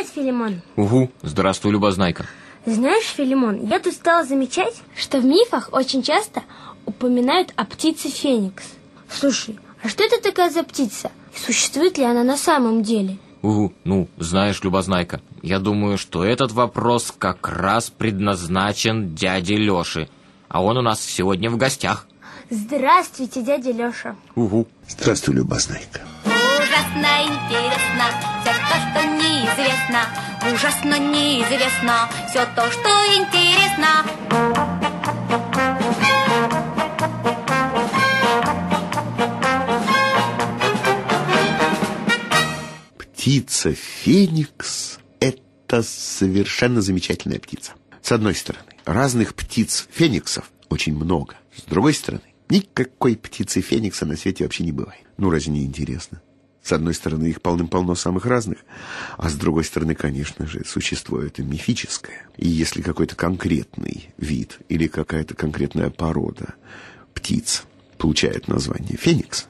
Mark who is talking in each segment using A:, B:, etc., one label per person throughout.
A: Привет, Филимон.
B: Угу, здравствуй, Любознайка.
A: Знаешь, Филимон, я тут стала замечать, что в мифах очень часто упоминают о птице Феникс. Слушай, а что это такая за птица? И существует ли она на самом деле?
B: Угу, ну, знаешь, Любознайка, я думаю, что этот вопрос как раз предназначен дяде Лёше. А он у нас сегодня в гостях.
A: Здравствуйте, дядя Лёша.
B: Угу.
C: Здравствуй, Любознайка.
D: Ужасно интересно все то, что неизвестно. Ужасно неизвестно все то, что интересно.
C: Птица Феникс – это совершенно замечательная птица. С одной стороны, разных птиц Фениксов очень много. С другой стороны, никакой птицы Феникса на свете вообще не бывает. Ну, разве не интересно? С одной стороны, их полным-полно самых разных, а с другой стороны, конечно же, существо это мифическое. И если какой-то конкретный вид или какая-то конкретная порода птиц получает название феникс,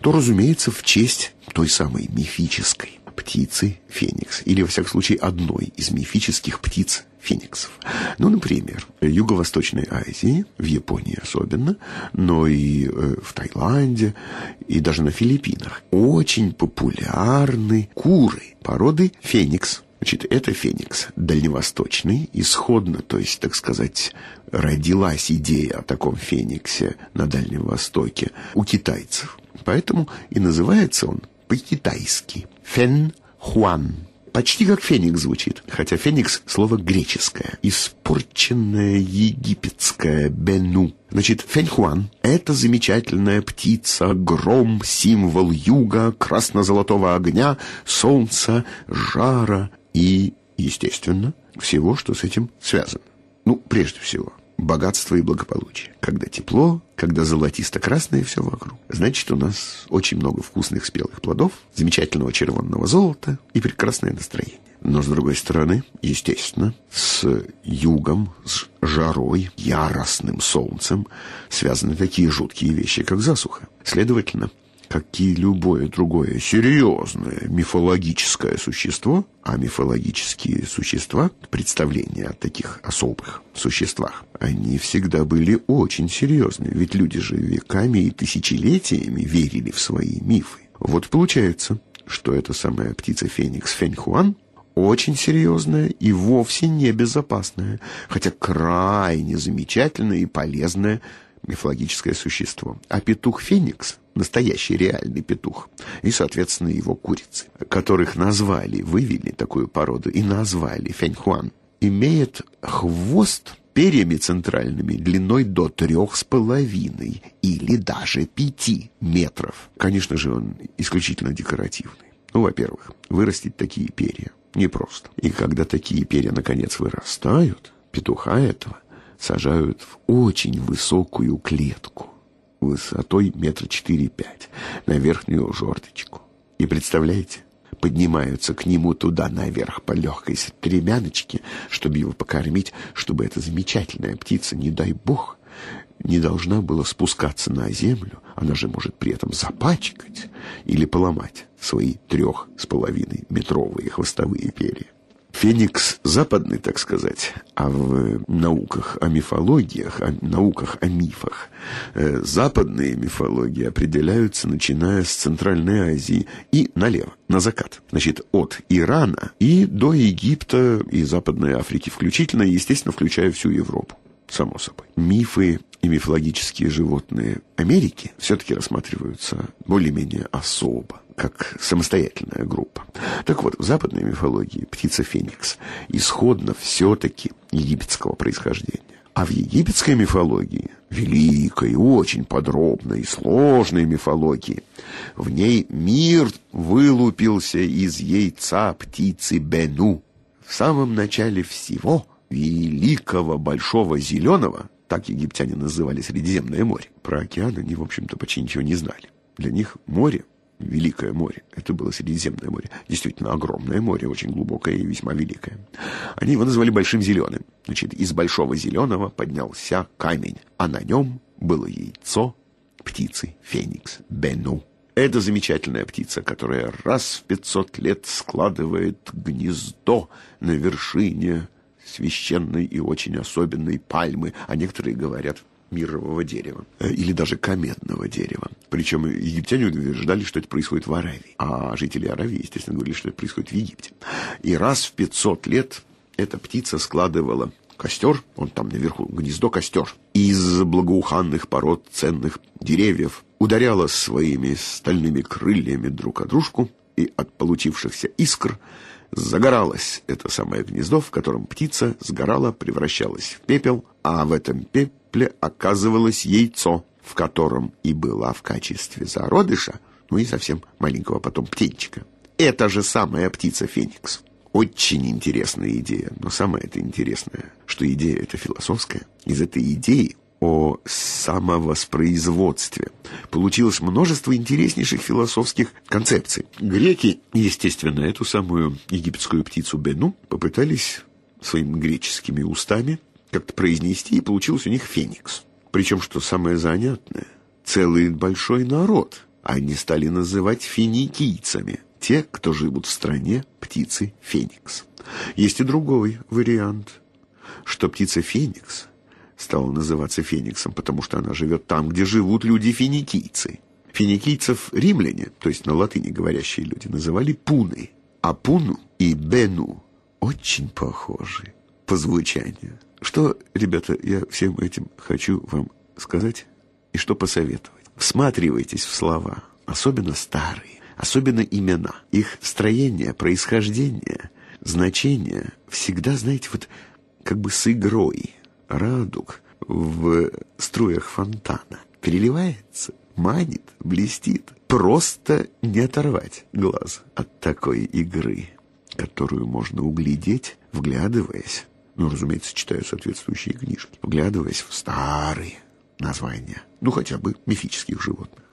C: то, разумеется, в честь той самой мифической птицы феникс, или, во всяком случае, одной из мифических птиц фениксов. Ну, например, в Юго-Восточной Азии, в Японии особенно, но и э, в Таиланде, и даже на Филиппинах очень популярны куры породы феникс. Значит, это феникс дальневосточный, исходно, то есть, так сказать, родилась идея о таком фениксе на Дальнем Востоке у китайцев. Поэтому и называется он по-китайски Фен Хуан. Почти как феникс звучит, хотя феникс — слово греческое, испорченное египетское бену. Значит, феньхуан — это замечательная птица, гром, символ юга, красно-золотого огня, солнца, жара и, естественно, всего, что с этим связано. Ну, прежде всего, богатство и благополучие. Когда тепло, когда золотисто-красное все вокруг. Значит, у нас очень много вкусных спелых плодов, замечательного червонного золота и прекрасное настроение. Но, с другой стороны, естественно, с югом, с жарой, яростным солнцем связаны такие жуткие вещи, как засуха. Следовательно, как и любое другое серьезное мифологическое существо, а мифологические существа, представления о таких особых существах, они всегда были очень серьезны, ведь люди же веками и тысячелетиями верили в свои мифы. Вот получается, что эта самая птица Феникс Феньхуан очень серьезная и вовсе не безопасная, хотя крайне замечательное и полезное мифологическое существо. А петух Феникс настоящий реальный петух, и, соответственно, его курицы, которых назвали, вывели такую породу и назвали феньхуан, имеет хвост перьями центральными длиной до трех с половиной или даже пяти метров. Конечно же, он исключительно декоративный. Ну, во-первых, вырастить такие перья непросто. И когда такие перья наконец вырастают, петуха этого сажают в очень высокую клетку высотой метра четыре-пять на верхнюю жердочку. И представляете, поднимаются к нему туда наверх по легкой стремяночке, чтобы его покормить, чтобы эта замечательная птица, не дай бог, не должна была спускаться на землю, она же может при этом запачкать или поломать свои трех с половиной метровые хвостовые перья. Феникс западный, так сказать, а в науках о мифологиях, о науках о мифах, э, западные мифологии определяются, начиная с Центральной Азии и налево, на закат. Значит, от Ирана и до Египта и Западной Африки включительно, естественно, включая всю Европу, само собой. Мифы и мифологические животные Америки все-таки рассматриваются более-менее особо как самостоятельная группа. Так вот, в западной мифологии птица Феникс исходно все-таки египетского происхождения. А в египетской мифологии, великой, очень подробной и сложной мифологии, в ней мир вылупился из яйца птицы Бену. В самом начале всего великого большого зеленого, так египтяне называли Средиземное море, про океан они, в общем-то, почти ничего не знали. Для них море Великое море. Это было Средиземное море. Действительно огромное море, очень глубокое и весьма великое. Они его называли Большим Зеленым. Значит, из Большого Зеленого поднялся камень, а на нем было яйцо птицы Феникс Бену. Это замечательная птица, которая раз в 500 лет складывает гнездо на вершине священной и очень особенной пальмы, а некоторые говорят мирового дерева э, или даже каменного дерева. Причем египтяне утверждали, что это происходит в Аравии, а жители Аравии, естественно, говорили, что это происходит в Египте. И раз в 500 лет эта птица складывала костер, он там наверху, гнездо костер, из благоуханных пород ценных деревьев, ударяла своими стальными крыльями друг о дружку, и от получившихся искр загоралось это самое гнездо, в котором птица сгорала, превращалась в пепел, а в этом пепле оказывалось яйцо, в котором и была в качестве зародыша, ну и совсем маленького потом птенчика. Это же самая птица Феникс. Очень интересная идея, но самое это интересное, что идея эта философская. Из этой идеи о самовоспроизводстве. Получилось множество интереснейших философских концепций. Греки, естественно, эту самую египетскую птицу Бену попытались своими греческими устами как-то произнести, и получился у них феникс. Причем, что самое занятное, целый большой народ они стали называть финикийцами, те, кто живут в стране птицы феникс. Есть и другой вариант, что птица феникс – стала называться Фениксом, потому что она живет там, где живут люди-финикийцы. Финикийцев римляне, то есть на латыни говорящие люди, называли пуны, а пуну и бену очень похожи по звучанию. Что, ребята, я всем этим хочу вам сказать и что посоветовать. Всматривайтесь в слова, особенно старые, особенно имена. Их строение, происхождение, значение всегда, знаете, вот как бы с игрой – радуг в струях фонтана. Переливается, манит, блестит. Просто не оторвать глаз от такой игры, которую можно углядеть, вглядываясь, ну, разумеется, читаю соответствующие книжки, вглядываясь в старые названия, ну, хотя бы мифических животных.